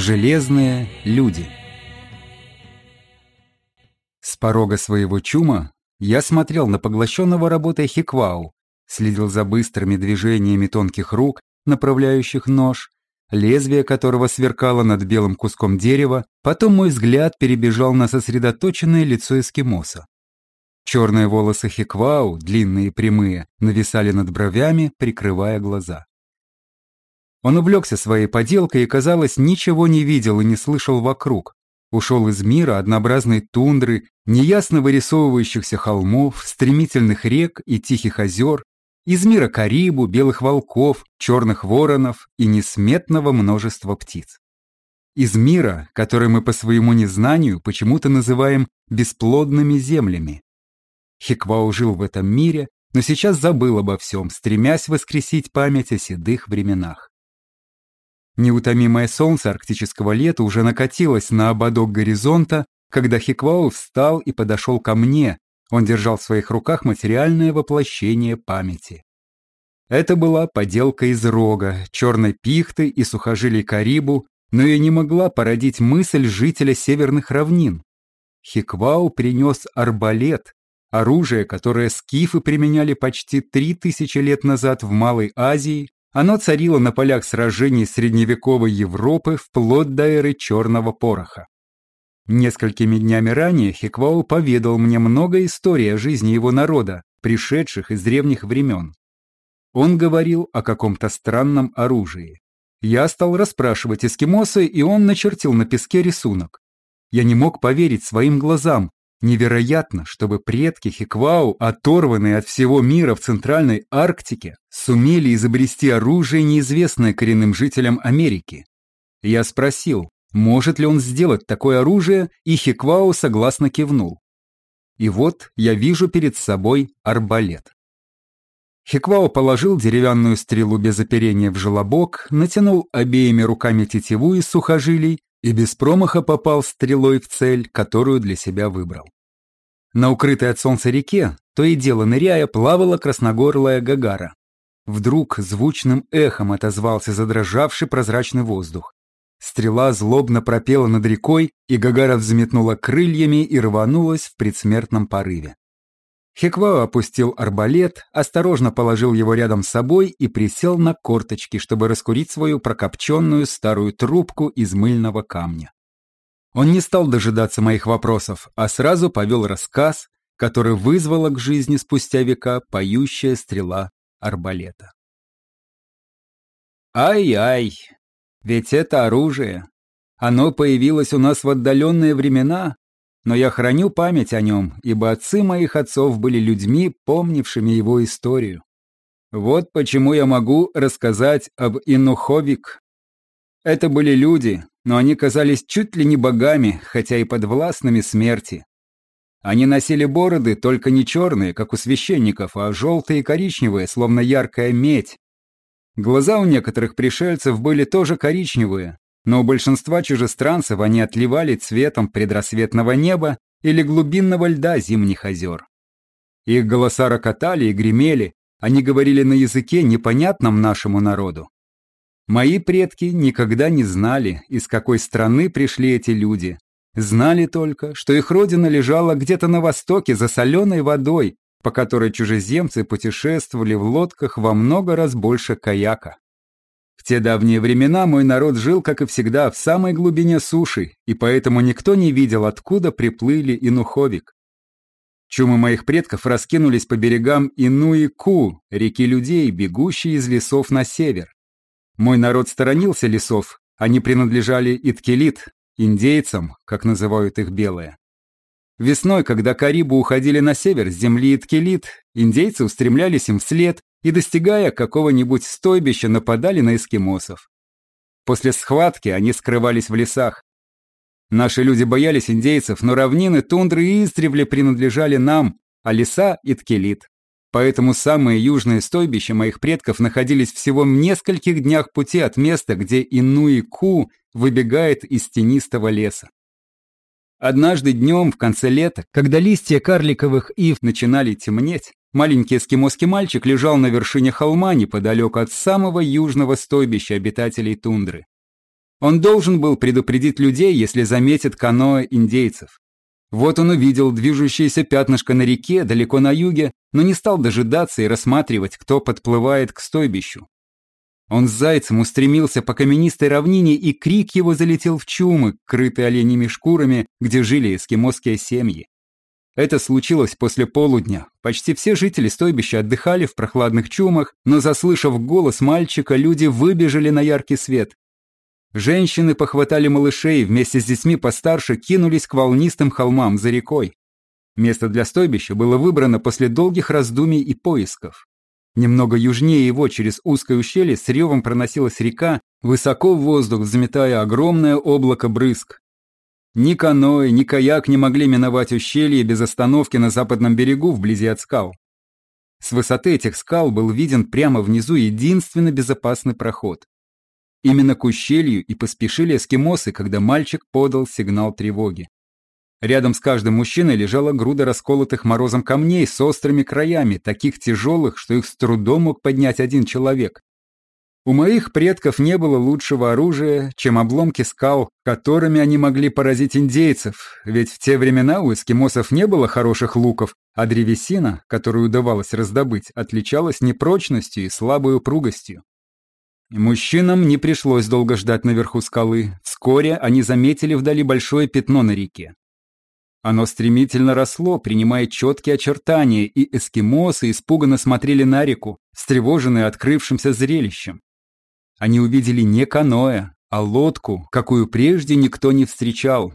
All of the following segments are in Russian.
Железные люди С порога своего чума я смотрел на поглощенного работой Хиквау, следил за быстрыми движениями тонких рук, направляющих нож, лезвие которого сверкало над белым куском дерева, потом мой взгляд перебежал на сосредоточенное лицо эскимоса. Черные волосы Хиквау, длинные и прямые, нависали над бровями, прикрывая глаза. Он увлекся своей поделкой и, казалось, ничего не видел и не слышал вокруг. Ушел из мира однообразной тундры, неясно вырисовывающихся холмов, стремительных рек и тихих озер, из мира карибу, белых волков, черных воронов и несметного множества птиц. Из мира, который мы по своему незнанию почему-то называем бесплодными землями. Хиквау жил в этом мире, но сейчас забыл обо всем, стремясь воскресить память о седых временах. Неутомимое солнце арктического лета уже накатилось на ободок горизонта, когда Хиквау встал и подошел ко мне, он держал в своих руках материальное воплощение памяти. Это была поделка из рога, черной пихты и сухожилий карибу, но и не могла породить мысль жителя северных равнин. Хиквау принес арбалет, оружие, которое скифы применяли почти три тысячи лет назад в Малой Азии, оно царило на полях сражений средневековой Европы вплоть до эры черного пороха. Несколькими днями ранее Хиквау поведал мне много историй о жизни его народа, пришедших из древних времен. Он говорил о каком-то странном оружии. Я стал расспрашивать эскимоса, и он начертил на песке рисунок. Я не мог поверить своим глазам. Невероятно, чтобы предки Хиквау, оторванные от всего мира в Центральной Арктике, сумели изобрести оружие, неизвестное коренным жителям Америки. Я спросил, может ли он сделать такое оружие, и Хиквау согласно кивнул. И вот я вижу перед собой арбалет. Хиквао положил деревянную стрелу без оперения в желобок, натянул обеими руками тетиву из сухожилий и без промаха попал стрелой в цель, которую для себя выбрал. На укрытой от солнца реке, то и дело ныряя, плавала красногорлая гагара. Вдруг звучным эхом отозвался задрожавший прозрачный воздух. Стрела злобно пропела над рекой, и Гагара взметнула крыльями и рванулась в предсмертном порыве. Хеквао опустил арбалет, осторожно положил его рядом с собой и присел на корточки, чтобы раскурить свою прокопченную старую трубку из мыльного камня. Он не стал дожидаться моих вопросов, а сразу повел рассказ, который вызвала к жизни спустя века поющая стрела арбалета. Ай-ай, ведь это оружие. Оно появилось у нас в отдаленные времена, но я храню память о нем, ибо отцы моих отцов были людьми, помнившими его историю. Вот почему я могу рассказать об Инуховик. Это были люди, но они казались чуть ли не богами, хотя и подвластными смерти. Они носили бороды, только не черные, как у священников, а желтые и коричневые, словно яркая медь, Глаза у некоторых пришельцев были тоже коричневые, но у большинства чужестранцев они отливали цветом предрассветного неба или глубинного льда зимних озер. Их голоса рокотали и гремели, они говорили на языке, непонятном нашему народу. Мои предки никогда не знали, из какой страны пришли эти люди. Знали только, что их родина лежала где-то на востоке за соленой водой, по которой чужеземцы путешествовали в лодках во много раз больше каяка. В те давние времена мой народ жил, как и всегда, в самой глубине суши, и поэтому никто не видел, откуда приплыли инуховик. Чумы моих предков раскинулись по берегам Инуи-Ку, реки людей, бегущей из лесов на север. Мой народ сторонился лесов, они принадлежали Иткелит, индейцам, как называют их белые. Весной, когда Карибу уходили на север с земли Иткелит, индейцы устремлялись им вслед и, достигая какого-нибудь стойбища, нападали на эскимосов. После схватки они скрывались в лесах. Наши люди боялись индейцев, но равнины, тундры и издревле принадлежали нам, а леса – Иткелит. Поэтому самые южные стойбища моих предков находились всего в нескольких днях пути от места, где Инуи-Ку выбегает из тенистого леса. Однажды днем в конце лета, когда листья карликовых ив начинали темнеть, маленький эскимосский мальчик лежал на вершине холма неподалеку от самого южного стойбища обитателей тундры. Он должен был предупредить людей, если заметит каноэ индейцев. Вот он увидел движущееся пятнышко на реке далеко на юге, но не стал дожидаться и рассматривать, кто подплывает к стойбищу. Он с зайцем устремился по каменистой равнине, и крик его залетел в чумы, крытые оленями шкурами, где жили эскимосские семьи. Это случилось после полудня. Почти все жители стойбища отдыхали в прохладных чумах, но, заслышав голос мальчика, люди выбежали на яркий свет. Женщины похватали малышей, вместе с детьми постарше кинулись к волнистым холмам за рекой. Место для стойбища было выбрано после долгих раздумий и поисков. Немного южнее его, через узкое ущелье, с ревом проносилась река, высоко в воздух взметая огромное облако брызг. Ни каноэ, ни каяк не могли миновать ущелье без остановки на западном берегу вблизи от скал. С высоты этих скал был виден прямо внизу единственный безопасный проход. Именно к ущелью и поспешили эскимосы, когда мальчик подал сигнал тревоги. Рядом с каждым мужчиной лежала груда расколотых морозом камней с острыми краями, таких тяжелых, что их с трудом мог поднять один человек. У моих предков не было лучшего оружия, чем обломки скал, которыми они могли поразить индейцев, ведь в те времена у эскимосов не было хороших луков, а древесина, которую удавалось раздобыть, отличалась непрочностью и слабой упругостью. Мужчинам не пришлось долго ждать наверху скалы. Вскоре они заметили вдали большое пятно на реке. Оно стремительно росло, принимая четкие очертания, и эскимосы испуганно смотрели на реку, встревоженные открывшимся зрелищем. Они увидели не каноэ, а лодку, какую прежде никто не встречал.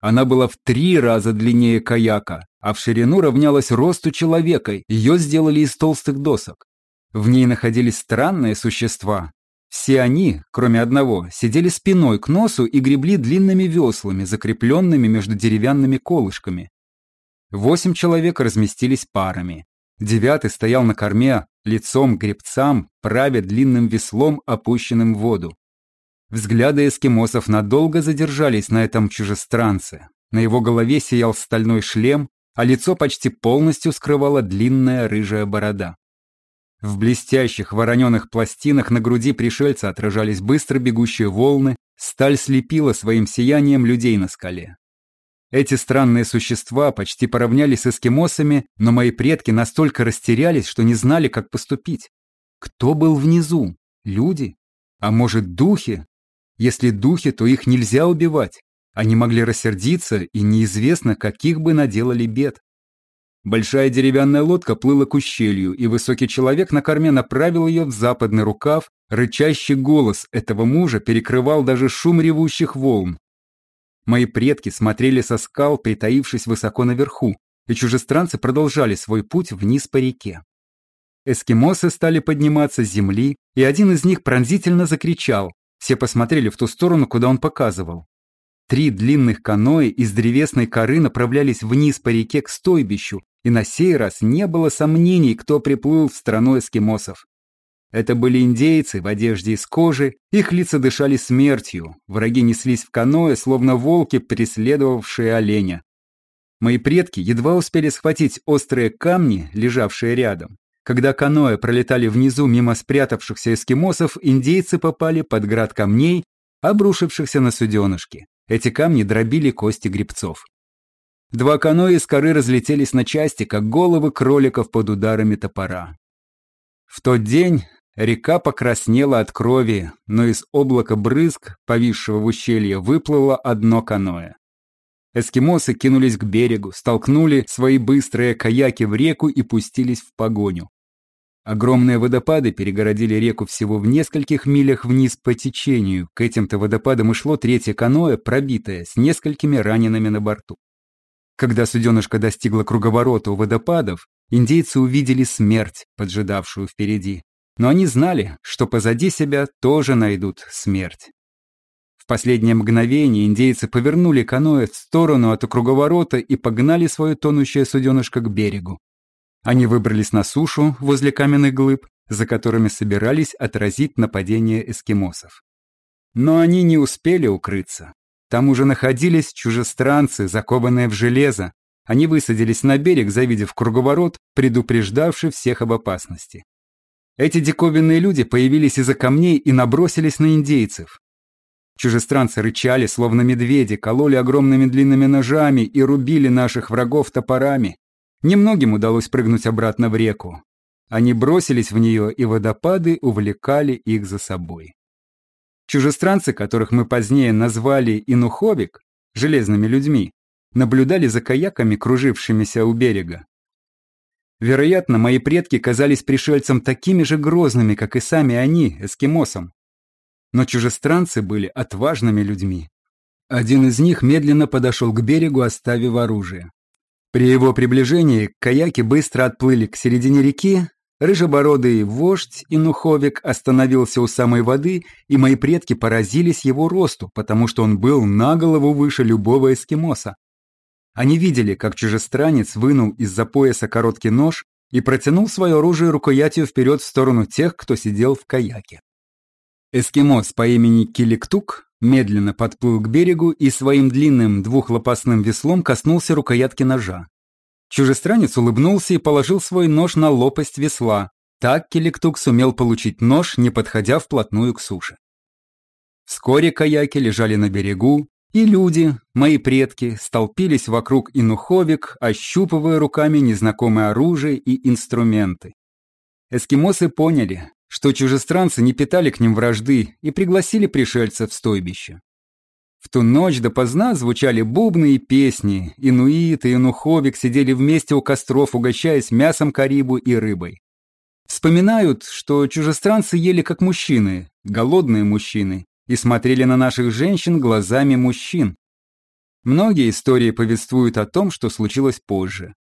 Она была в три раза длиннее каяка, а в ширину равнялась росту человека, ее сделали из толстых досок. В ней находились странные существа, все они, кроме одного, сидели спиной к носу и гребли длинными веслами, закрепленными между деревянными колышками. Восемь человек разместились парами. Девятый стоял на корме, лицом к гребцам, правя длинным веслом, опущенным в воду. Взгляды эскимосов надолго задержались на этом чужестранце. На его голове сиял стальной шлем, а лицо почти полностью скрывала длинная рыжая борода. В блестящих вороненых пластинах на груди пришельца отражались быстро бегущие волны, сталь слепила своим сиянием людей на скале. Эти странные существа почти поравнялись с эскимосами, но мои предки настолько растерялись, что не знали, как поступить. Кто был внизу? Люди? А может, духи? Если духи, то их нельзя убивать. Они могли рассердиться, и неизвестно, каких бы наделали бед. Большая деревянная лодка плыла к ущелью, и высокий человек на корме направил ее в западный рукав. Рычащий голос этого мужа перекрывал даже шум ревущих волн. Мои предки смотрели со скал, притаившись высоко наверху, и чужестранцы продолжали свой путь вниз по реке. Эскимосы стали подниматься с земли, и один из них пронзительно закричал. Все посмотрели в ту сторону, куда он показывал. Три длинных каноэ из древесной коры направлялись вниз по реке к стойбищу, и на сей раз не было сомнений, кто приплыл в страну эскимосов. Это были индейцы в одежде из кожи, их лица дышали смертью, враги неслись в каноэ, словно волки, преследовавшие оленя. Мои предки едва успели схватить острые камни, лежавшие рядом. Когда каноэ пролетали внизу мимо спрятавшихся эскимосов, индейцы попали под град камней, обрушившихся на суденышки. Эти камни дробили кости грибцов. Два каноэ из коры разлетелись на части, как головы кроликов под ударами топора. В тот день река покраснела от крови, но из облака брызг, повисшего в ущелье, выплыло одно каноэ. Эскимосы кинулись к берегу, столкнули свои быстрые каяки в реку и пустились в погоню. Огромные водопады перегородили реку всего в нескольких милях вниз по течению. К этим-то водопадам и шло третье каноэ, пробитое, с несколькими ранеными на борту. Когда суденышко достигло круговорота у водопадов, индейцы увидели смерть, поджидавшую впереди. Но они знали, что позади себя тоже найдут смерть. В последнее мгновение индейцы повернули каноэ в сторону от круговорота и погнали свое тонущее суденышко к берегу. Они выбрались на сушу возле каменных глыб, за которыми собирались отразить нападение эскимосов. Но они не успели укрыться. Там уже находились чужестранцы, закованные в железо. Они высадились на берег, завидев круговорот, предупреждавший всех об опасности. Эти диковинные люди появились из-за камней и набросились на индейцев. Чужестранцы рычали, словно медведи, кололи огромными длинными ножами и рубили наших врагов топорами. Немногим удалось прыгнуть обратно в реку. Они бросились в нее, и водопады увлекали их за собой. Чужестранцы, которых мы позднее назвали инуховик, железными людьми, наблюдали за каяками, кружившимися у берега. Вероятно, мои предки казались пришельцам такими же грозными, как и сами они, эскимосам. Но чужестранцы были отважными людьми. Один из них медленно подошел к берегу, оставив оружие. При его приближении каяки быстро отплыли к середине реки, рыжебородый вождь Инуховик остановился у самой воды, и мои предки поразились его росту, потому что он был на голову выше любого эскимоса. Они видели, как чужестранец вынул из-за пояса короткий нож и протянул свое оружие рукоятью вперед в сторону тех, кто сидел в каяке. Эскимос по имени Киликтук медленно подплыл к берегу и своим длинным двухлопастным веслом коснулся рукоятки ножа. Чужестранец улыбнулся и положил свой нож на лопасть весла. Так Киликтук сумел получить нож, не подходя вплотную к суше. Вскоре каяки лежали на берегу, и люди, мои предки, столпились вокруг инуховик, ощупывая руками незнакомое оружие и инструменты. Эскимосы поняли, что чужестранцы не питали к ним вражды и пригласили пришельцев в стойбище. В ту ночь допоздна звучали бубны и песни, инуиты и инуховик сидели вместе у костров, угощаясь мясом карибу и рыбой. Вспоминают, что чужестранцы ели как мужчины, голодные мужчины, и смотрели на наших женщин глазами мужчин. Многие истории повествуют о том, что случилось позже.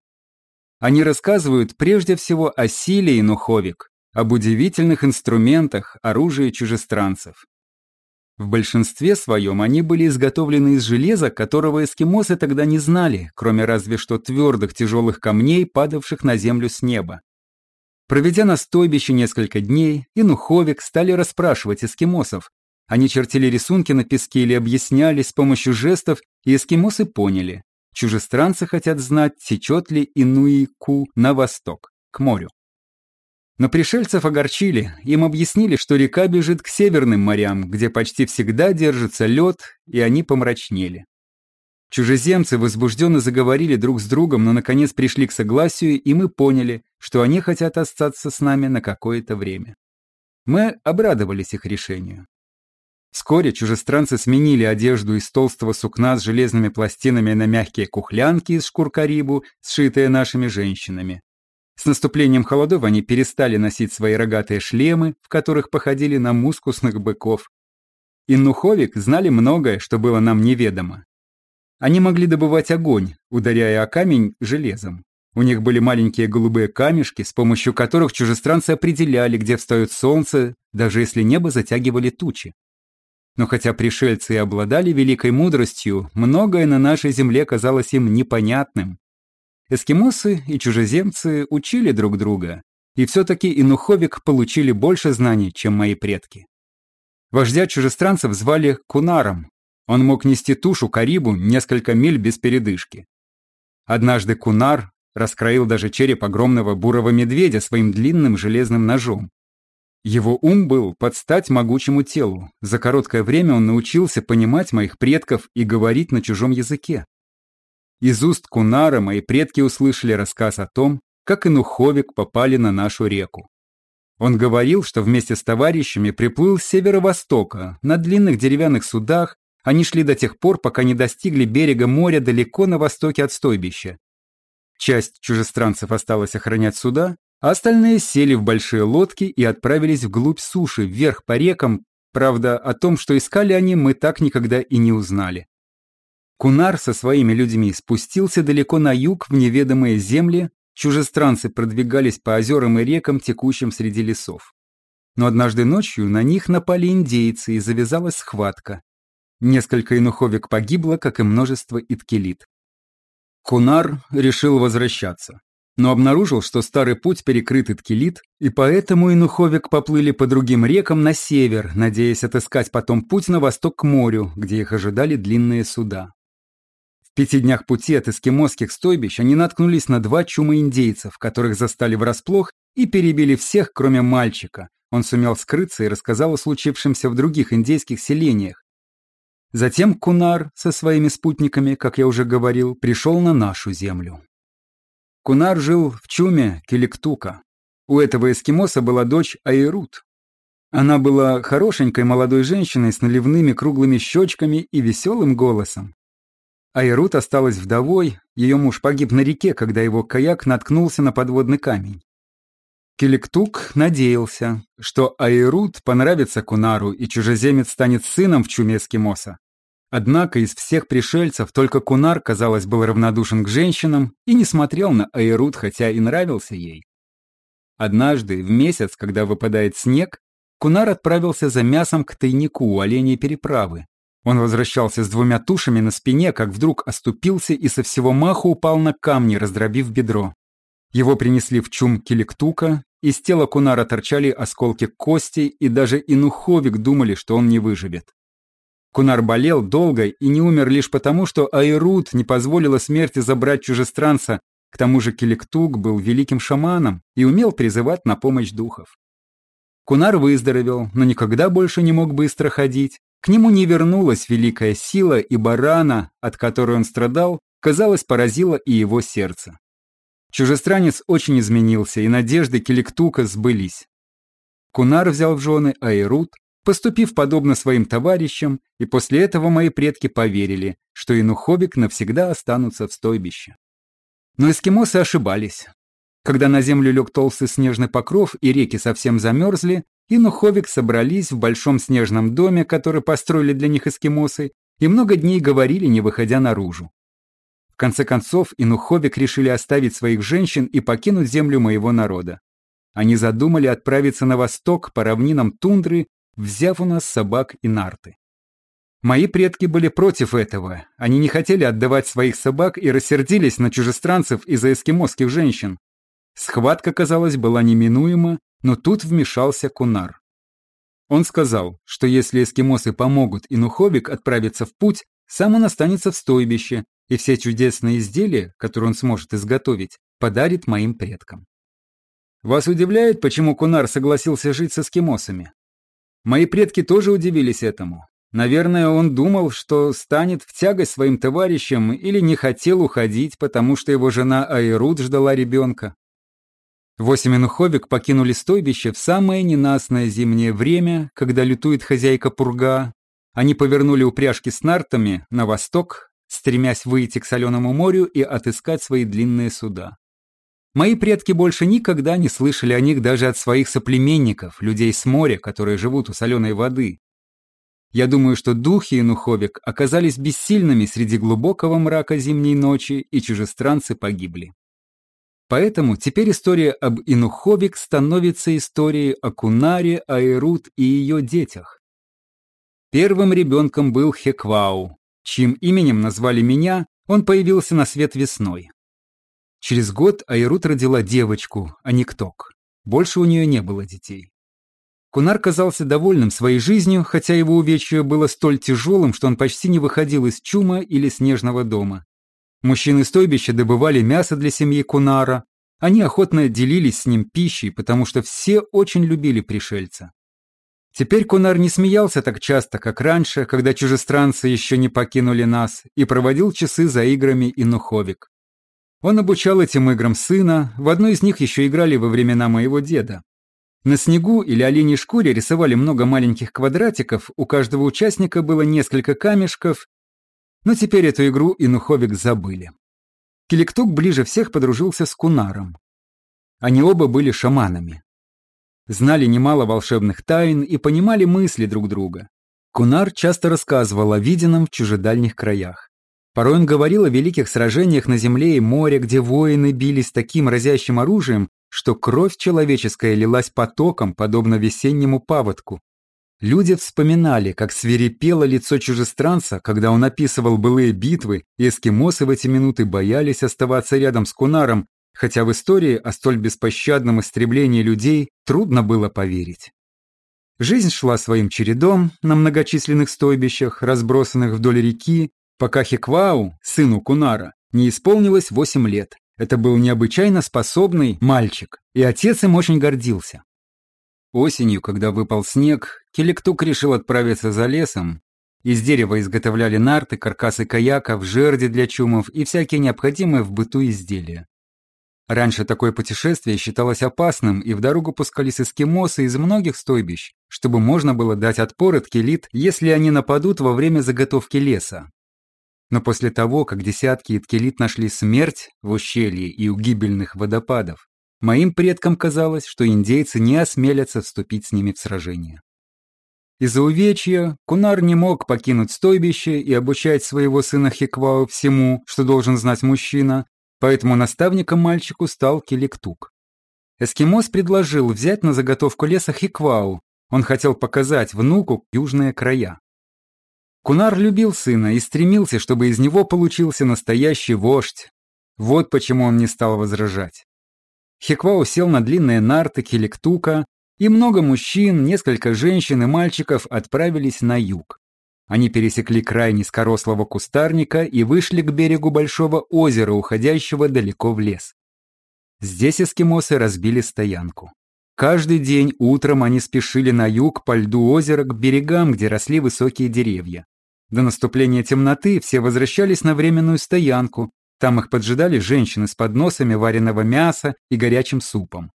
Они рассказывают прежде всего о силе инуховик, об удивительных инструментах, оружии чужестранцев. В большинстве своем они были изготовлены из железа, которого эскимосы тогда не знали, кроме разве что твердых тяжелых камней, падавших на землю с неба. Проведя на стойбище несколько дней, инуховик стали расспрашивать эскимосов, они чертили рисунки на песке или объясняли с помощью жестов, и эскимосы поняли. Чужестранцы хотят знать, течет ли Инуи-Ку на восток, к морю. Но пришельцев огорчили, им объяснили, что река бежит к северным морям, где почти всегда держится лед, и они помрачнели. Чужеземцы возбужденно заговорили друг с другом, но наконец пришли к согласию, и мы поняли, что они хотят остаться с нами на какое-то время. Мы обрадовались их решению. Вскоре чужестранцы сменили одежду из толстого сукна с железными пластинами на мягкие кухлянки из шкур карибу, сшитые нашими женщинами. С наступлением холодов они перестали носить свои рогатые шлемы, в которых походили на мускусных быков. И Нуховик знали многое, что было нам неведомо. Они могли добывать огонь, ударяя о камень железом. У них были маленькие голубые камешки, с помощью которых чужестранцы определяли, где встает солнце, даже если небо затягивали тучи. Но хотя пришельцы и обладали великой мудростью, многое на нашей земле казалось им непонятным. Эскимосы и чужеземцы учили друг друга, и все-таки инуховик получили больше знаний, чем мои предки. Вождя чужестранцев звали Кунаром. Он мог нести тушу Карибу несколько миль без передышки. Однажды Кунар раскроил даже череп огромного бурого медведя своим длинным железным ножом. Его ум был под стать могучему телу. За короткое время он научился понимать моих предков и говорить на чужом языке. Из уст Кунара мои предки услышали рассказ о том, как инуховик попали на нашу реку. Он говорил, что вместе с товарищами приплыл с северо-востока, на длинных деревянных судах, они шли до тех пор, пока не достигли берега моря далеко на востоке от стойбища. Часть чужестранцев осталась охранять суда, а остальные сели в большие лодки и отправились вглубь суши, вверх по рекам, правда, о том, что искали они, мы так никогда и не узнали. Кунар со своими людьми спустился далеко на юг в неведомые земли, чужестранцы продвигались по озерам и рекам, текущим среди лесов. Но однажды ночью на них напали индейцы и завязалась схватка. Несколько инуховик погибло, как и множество иткелит. Кунар решил возвращаться но обнаружил, что старый путь перекрыт Иткелит, и поэтому Инуховик поплыли по другим рекам на север, надеясь отыскать потом путь на восток к морю, где их ожидали длинные суда. В пяти днях пути от эскимосских стойбищ они наткнулись на два чума индейцев, которых застали врасплох и перебили всех, кроме мальчика. Он сумел скрыться и рассказал о случившемся в других индейских селениях. Затем Кунар со своими спутниками, как я уже говорил, пришел на нашу землю. Кунар жил в чуме Келектука. У этого эскимоса была дочь Айрут. Она была хорошенькой молодой женщиной с наливными круглыми щечками и веселым голосом. Айрут осталась вдовой, ее муж погиб на реке, когда его каяк наткнулся на подводный камень. Келектук надеялся, что Айрут понравится Кунару и чужеземец станет сыном в чуме эскимоса. Однако из всех пришельцев только Кунар, казалось, был равнодушен к женщинам и не смотрел на Айрут, хотя и нравился ей. Однажды, в месяц, когда выпадает снег, Кунар отправился за мясом к тайнику у оленей переправы. Он возвращался с двумя тушами на спине, как вдруг оступился и со всего маху упал на камни, раздробив бедро. Его принесли в чум Киликтука, из тела Кунара торчали осколки кости, и даже Инуховик думали, что он не выживет. Кунар болел долго и не умер лишь потому, что Айрут не позволила смерти забрать чужестранца, к тому же Киликтук был великим шаманом и умел призывать на помощь духов. Кунар выздоровел, но никогда больше не мог быстро ходить. К нему не вернулась великая сила, и барана, от которой он страдал, казалось, поразила и его сердце. Чужестранец очень изменился, и надежды Келектука сбылись. Кунар взял в жены Айрут, поступив подобно своим товарищам, и после этого мои предки поверили, что Инухобик навсегда останутся в стойбище. Но эскимосы ошибались. Когда на землю лег толстый снежный покров и реки совсем замерзли, Инуховик собрались в большом снежном доме, который построили для них эскимосы, и много дней говорили, не выходя наружу. В конце концов, Инуховик решили оставить своих женщин и покинуть землю моего народа. Они задумали отправиться на восток по равнинам тундры, взяв у нас собак и нарты. Мои предки были против этого. Они не хотели отдавать своих собак и рассердились на чужестранцев из-за эскимосских женщин. Схватка, казалось, была неминуема, но тут вмешался Кунар. Он сказал, что если эскимосы помогут Инуховик отправиться в путь, сам он останется в стойбище, и все чудесные изделия, которые он сможет изготовить, подарит моим предкам. Вас удивляет, почему Кунар согласился жить с эскимосами? Мои предки тоже удивились этому. Наверное, он думал, что станет в тягость своим товарищам или не хотел уходить, потому что его жена Айрут ждала ребенка. Восемь инуховик покинули стойбище в самое ненастное зимнее время, когда лютует хозяйка пурга. Они повернули упряжки с нартами на восток, стремясь выйти к соленому морю и отыскать свои длинные суда. Мои предки больше никогда не слышали о них даже от своих соплеменников, людей с моря, которые живут у соленой воды. Я думаю, что духи Инуховик оказались бессильными среди глубокого мрака зимней ночи, и чужестранцы погибли. Поэтому теперь история об Инуховик становится историей о Кунаре, Айрут и ее детях. Первым ребенком был Хеквау, чьим именем назвали меня, он появился на свет весной. Через год Айрут родила девочку, а не Кток. Больше у нее не было детей. Кунар казался довольным своей жизнью, хотя его увечье было столь тяжелым, что он почти не выходил из чума или снежного дома. Мужчины стойбища добывали мясо для семьи Кунара. Они охотно делились с ним пищей, потому что все очень любили пришельца. Теперь Кунар не смеялся так часто, как раньше, когда чужестранцы еще не покинули нас, и проводил часы за играми и нуховик. Он обучал этим играм сына, в одной из них еще играли во времена моего деда. На снегу или оленей шкуре рисовали много маленьких квадратиков, у каждого участника было несколько камешков, но теперь эту игру и Нуховик забыли. Келектук ближе всех подружился с Кунаром. Они оба были шаманами знали немало волшебных тайн и понимали мысли друг друга. Кунар часто рассказывал о виденном в чужедальних краях. Порой он говорил о великих сражениях на земле и море, где воины бились таким разящим оружием, что кровь человеческая лилась потоком, подобно весеннему паводку. Люди вспоминали, как свирепело лицо чужестранца, когда он описывал былые битвы, и эскимосы в эти минуты боялись оставаться рядом с Кунаром, хотя в истории о столь беспощадном истреблении людей трудно было поверить. Жизнь шла своим чередом на многочисленных стойбищах, разбросанных вдоль реки, пока Хиквау, сыну Кунара, не исполнилось 8 лет. Это был необычайно способный мальчик, и отец им очень гордился. Осенью, когда выпал снег, Келектук решил отправиться за лесом Из дерева изготовляли нарты, каркасы каяков, жерди для чумов и всякие необходимые в быту изделия. Раньше такое путешествие считалось опасным, и в дорогу пускались эскимосы из многих стойбищ, чтобы можно было дать отпор от келит, если они нападут во время заготовки леса. Но после того, как десятки иткелит нашли смерть в ущелье и у гибельных водопадов, моим предкам казалось, что индейцы не осмелятся вступить с ними в сражение. Из-за увечья Кунар не мог покинуть стойбище и обучать своего сына Хиквау всему, что должен знать мужчина, поэтому наставником мальчику стал Киликтук. Эскимос предложил взять на заготовку леса Хиквау, он хотел показать внуку южные края. Кунар любил сына и стремился, чтобы из него получился настоящий вождь. Вот почему он не стал возражать. Хиквау сел на длинные нарты Киликтука, и много мужчин, несколько женщин и мальчиков отправились на юг. Они пересекли край низкорослого кустарника и вышли к берегу большого озера, уходящего далеко в лес. Здесь эскимосы разбили стоянку. Каждый день утром они спешили на юг по льду озера к берегам, где росли высокие деревья. До наступления темноты все возвращались на временную стоянку. Там их поджидали женщины с подносами вареного мяса и горячим супом.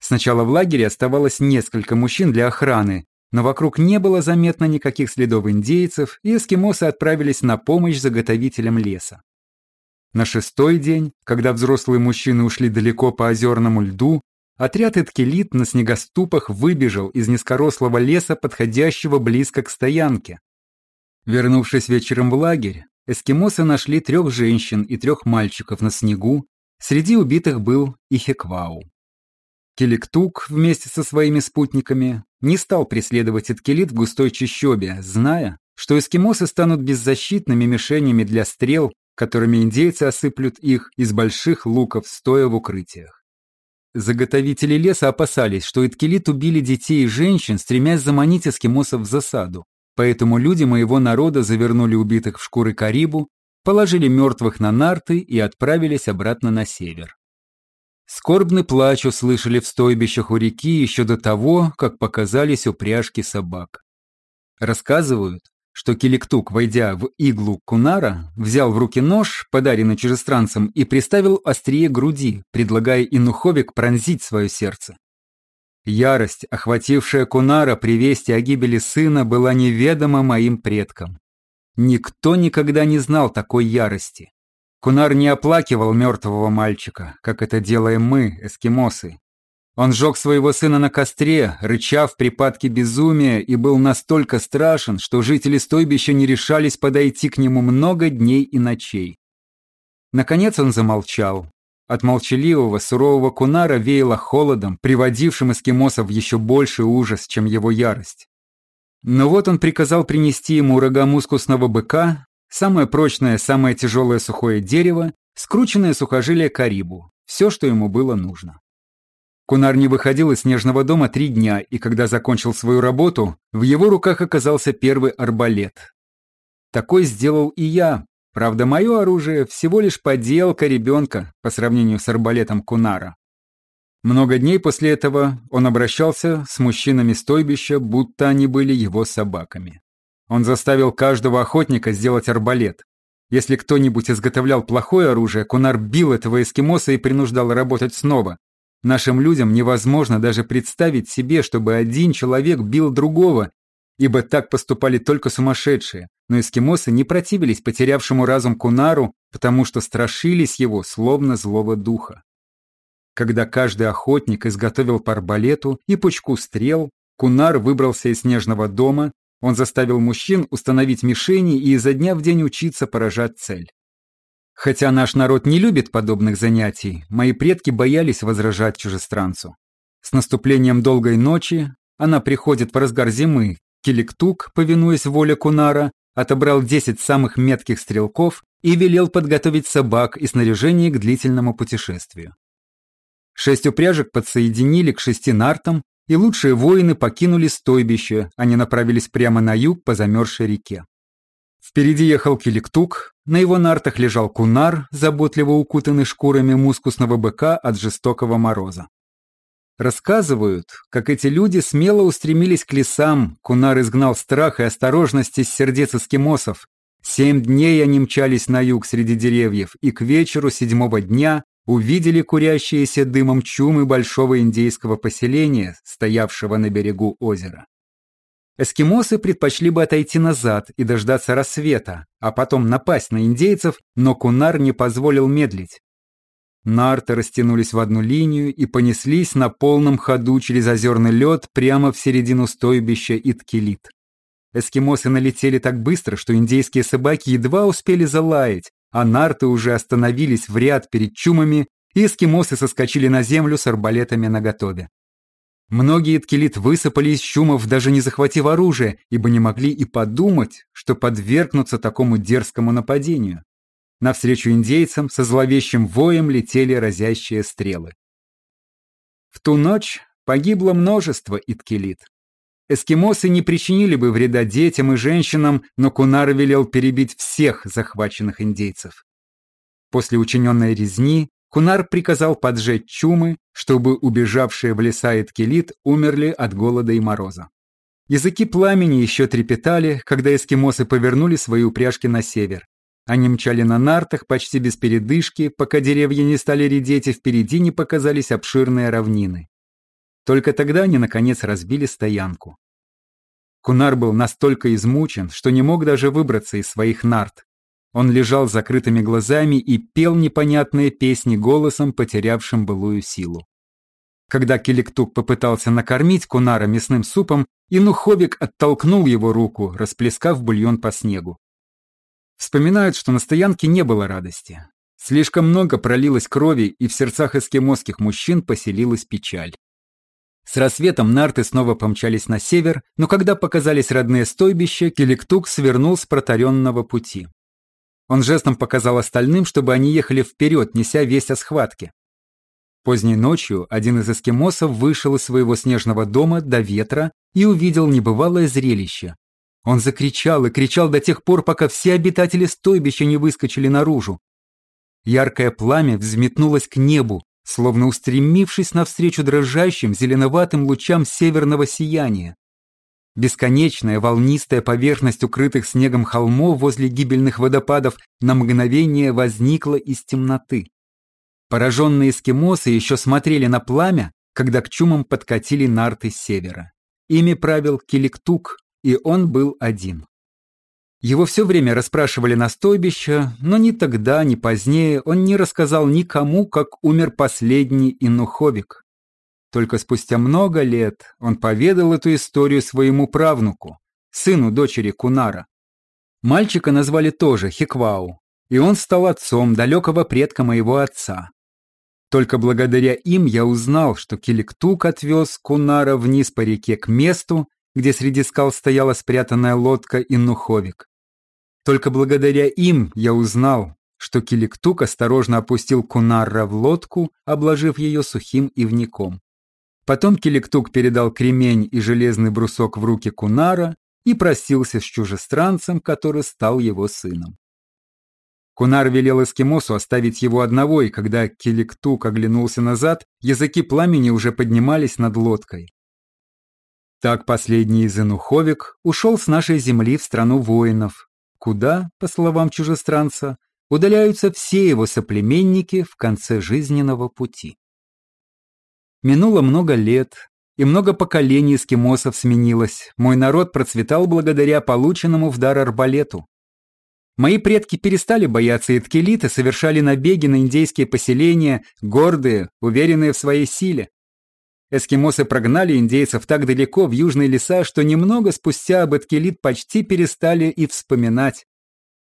Сначала в лагере оставалось несколько мужчин для охраны, но вокруг не было заметно никаких следов индейцев, и эскимосы отправились на помощь заготовителям леса. На шестой день, когда взрослые мужчины ушли далеко по озерному льду, отряд Эткелит на снегоступах выбежал из низкорослого леса, подходящего близко к стоянке. Вернувшись вечером в лагерь, эскимосы нашли трех женщин и трех мальчиков на снегу, среди убитых был и Хеквау. Келектук вместе со своими спутниками не стал преследовать Эткелит в густой чащобе, зная, что эскимосы станут беззащитными мишенями для стрел, которыми индейцы осыплют их из больших луков, стоя в укрытиях. Заготовители леса опасались, что Эткелит убили детей и женщин, стремясь заманить эскимосов в засаду. Поэтому люди моего народа завернули убитых в шкуры карибу, положили мертвых на нарты и отправились обратно на север. Скорбный плач услышали в стойбищах у реки еще до того, как показались упряжки собак. Рассказывают, что Киликтук, войдя в иглу Кунара, взял в руки нож, подаренный чужестранцам, и приставил острие груди, предлагая Инуховик пронзить свое сердце. Ярость, охватившая Кунара при вести о гибели сына, была неведома моим предкам. Никто никогда не знал такой ярости. Кунар не оплакивал мертвого мальчика, как это делаем мы, эскимосы. Он сжег своего сына на костре, рыча в припадке безумия, и был настолько страшен, что жители стойбища не решались подойти к нему много дней и ночей. Наконец он замолчал. От молчаливого, сурового Кунара веяло холодом, приводившим эскимосов в еще больший ужас, чем его ярость. Но вот он приказал принести ему рога мускусного быка, Самое прочное, самое тяжелое сухое дерево, скрученное сухожилие карибу. Все, что ему было нужно. Кунар не выходил из снежного дома три дня, и когда закончил свою работу, в его руках оказался первый арбалет. Такой сделал и я. Правда, мое оружие всего лишь поделка ребенка по сравнению с арбалетом Кунара. Много дней после этого он обращался с мужчинами стойбища, будто они были его собаками. Он заставил каждого охотника сделать арбалет. Если кто-нибудь изготовлял плохое оружие, Кунар бил этого эскимоса и принуждал работать снова. Нашим людям невозможно даже представить себе, чтобы один человек бил другого, ибо так поступали только сумасшедшие. Но эскимосы не противились потерявшему разум Кунару, потому что страшились его, словно злого духа. Когда каждый охотник изготовил по арбалету и пучку стрел, Кунар выбрался из снежного дома, он заставил мужчин установить мишени и изо дня в день учиться поражать цель. Хотя наш народ не любит подобных занятий, мои предки боялись возражать чужестранцу. С наступлением долгой ночи, она приходит в разгар зимы, Киликтук, повинуясь воле Кунара, отобрал 10 самых метких стрелков и велел подготовить собак и снаряжение к длительному путешествию. Шесть упряжек подсоединили к шести нартам и лучшие воины покинули стойбище, они направились прямо на юг по замерзшей реке. Впереди ехал Киликтук, на его нартах лежал Кунар, заботливо укутанный шкурами мускусного быка от жестокого мороза. Рассказывают, как эти люди смело устремились к лесам, Кунар изгнал страх и осторожность из сердец эскимосов. Семь дней они мчались на юг среди деревьев, и к вечеру седьмого дня увидели курящиеся дымом чумы большого индейского поселения, стоявшего на берегу озера. Эскимосы предпочли бы отойти назад и дождаться рассвета, а потом напасть на индейцев, но Кунар не позволил медлить. Нарты растянулись в одну линию и понеслись на полном ходу через озерный лед прямо в середину стойбища Иткелит. Эскимосы налетели так быстро, что индейские собаки едва успели залаять, а нарты уже остановились в ряд перед чумами, и эскимосы соскочили на землю с арбалетами наготове. Многие ткелит высыпали из чумов, даже не захватив оружие, ибо не могли и подумать, что подвергнутся такому дерзкому нападению. Навстречу индейцам со зловещим воем летели разящие стрелы. В ту ночь погибло множество иткелит. Эскимосы не причинили бы вреда детям и женщинам, но Кунар велел перебить всех захваченных индейцев. После учиненной резни Кунар приказал поджечь чумы, чтобы убежавшие в леса Иткелит умерли от голода и мороза. Языки пламени еще трепетали, когда эскимосы повернули свои упряжки на север. Они мчали на нартах почти без передышки, пока деревья не стали редеть и впереди не показались обширные равнины. Только тогда они, наконец, разбили стоянку. Кунар был настолько измучен, что не мог даже выбраться из своих нарт. Он лежал с закрытыми глазами и пел непонятные песни голосом, потерявшим былую силу. Когда Келектук попытался накормить Кунара мясным супом, Инуховик оттолкнул его руку, расплескав бульон по снегу. Вспоминают, что на стоянке не было радости. Слишком много пролилось крови, и в сердцах эскимосских мужчин поселилась печаль. С рассветом нарты снова помчались на север, но когда показались родные стойбища, Келектук свернул с протаренного пути. Он жестом показал остальным, чтобы они ехали вперед, неся весть о схватке. Поздней ночью один из эскимосов вышел из своего снежного дома до ветра и увидел небывалое зрелище. Он закричал и кричал до тех пор, пока все обитатели стойбища не выскочили наружу. Яркое пламя взметнулось к небу, словно устремившись навстречу дрожащим зеленоватым лучам северного сияния. Бесконечная волнистая поверхность укрытых снегом холмов возле гибельных водопадов на мгновение возникла из темноты. Пораженные эскимосы еще смотрели на пламя, когда к чумам подкатили нарты севера. Ими правил Киликтук, и он был один. Его все время расспрашивали на стойбище, но ни тогда, ни позднее он не рассказал никому, как умер последний инуховик. Только спустя много лет он поведал эту историю своему правнуку, сыну дочери Кунара. Мальчика назвали тоже Хиквау, и он стал отцом далекого предка моего отца. Только благодаря им я узнал, что Киликтук отвез Кунара вниз по реке к месту, где среди скал стояла спрятанная лодка и нуховик. Только благодаря им я узнал, что Киликтук осторожно опустил Кунарра в лодку, обложив ее сухим ивником. Потом Киликтук передал кремень и железный брусок в руки Кунара и просился с чужестранцем, который стал его сыном. Кунар велел эскимосу оставить его одного, и когда Киликтук оглянулся назад, языки пламени уже поднимались над лодкой. Так последний из инуховик ушел с нашей земли в страну воинов, куда, по словам чужестранца, удаляются все его соплеменники в конце жизненного пути. Минуло много лет, и много поколений эскимосов сменилось. Мой народ процветал благодаря полученному в дар арбалету. Мои предки перестали бояться Иткелит и совершали набеги на индейские поселения, гордые, уверенные в своей силе. Эскимосы прогнали индейцев так далеко в южные леса, что немного спустя об Эткелит почти перестали и вспоминать.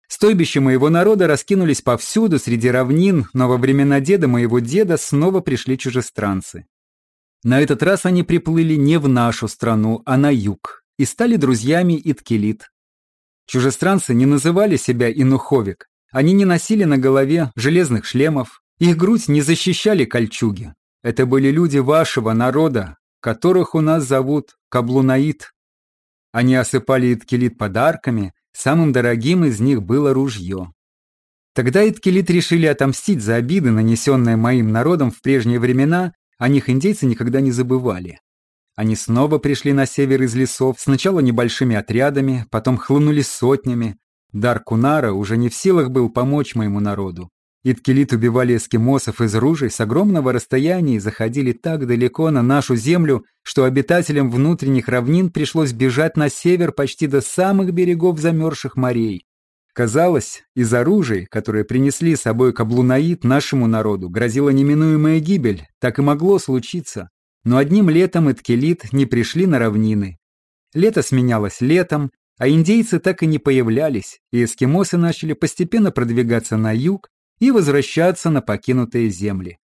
Стойбища моего народа раскинулись повсюду среди равнин, но во времена деда моего деда снова пришли чужестранцы. На этот раз они приплыли не в нашу страну, а на юг, и стали друзьями Иткелит. Чужестранцы не называли себя инуховик, они не носили на голове железных шлемов, их грудь не защищали кольчуги. Это были люди вашего народа, которых у нас зовут Каблунаид. Они осыпали Иткелит подарками, самым дорогим из них было ружье. Тогда Иткелит решили отомстить за обиды, нанесенные моим народом в прежние времена, О них индейцы никогда не забывали. Они снова пришли на север из лесов, сначала небольшими отрядами, потом хлынули сотнями. Дар Кунара уже не в силах был помочь моему народу. Иткелит убивали эскимосов из ружей с огромного расстояния и заходили так далеко на нашу землю, что обитателям внутренних равнин пришлось бежать на север почти до самых берегов замерзших морей. Казалось, из оружий, которые принесли с собой каблунаид нашему народу, грозила неминуемая гибель, так и могло случиться. Но одним летом Иткелит не пришли на равнины. Лето сменялось летом, а индейцы так и не появлялись, и эскимосы начали постепенно продвигаться на юг, и возвращаться на покинутые земли.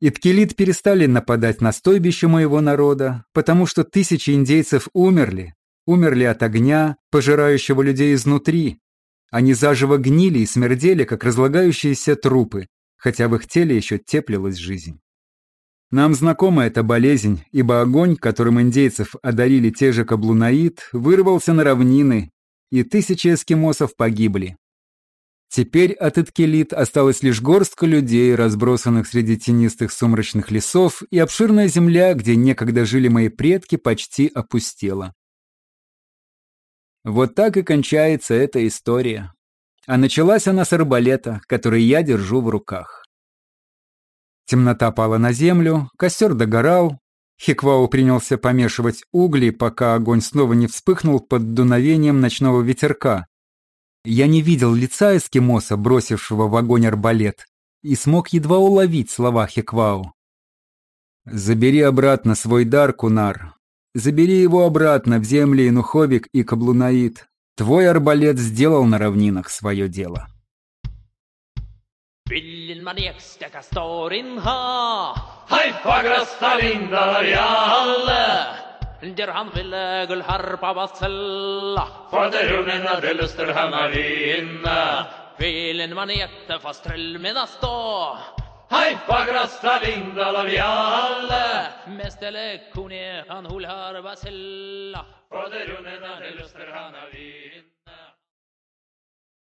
Иткелит перестали нападать на стойбище моего народа, потому что тысячи индейцев умерли, умерли от огня, пожирающего людей изнутри. Они заживо гнили и смердели, как разлагающиеся трупы, хотя в их теле еще теплилась жизнь. Нам знакома эта болезнь, ибо огонь, которым индейцев одарили те же каблунаид, вырвался на равнины, и тысячи эскимосов погибли. Теперь от Эткелит осталась лишь горстка людей, разбросанных среди тенистых сумрачных лесов, и обширная земля, где некогда жили мои предки, почти опустела. Вот так и кончается эта история. А началась она с арбалета, который я держу в руках. Темнота пала на землю, костер догорал, Хиквау принялся помешивать угли, пока огонь снова не вспыхнул под дуновением ночного ветерка, я не видел лица эскимоса, бросившего в огонь арбалет, и смог едва уловить слова Хеквау. «Забери обратно свой дар, Кунар. Забери его обратно в земли Инуховик и Каблунаид. Твой арбалет сделал на равнинах свое дело». Vill man eksteka storin ha Haifa grösta vindar i alla Dyr han ville gul harpa الجرحا في اللاق الحرب والصلة فدير لنا دلسترهم علينا Filen manete fast trellmina stå. Hei, fagraste Lindahl og vi alle. Mestele kone han hol har vasella. Faderunena helster han er vinne.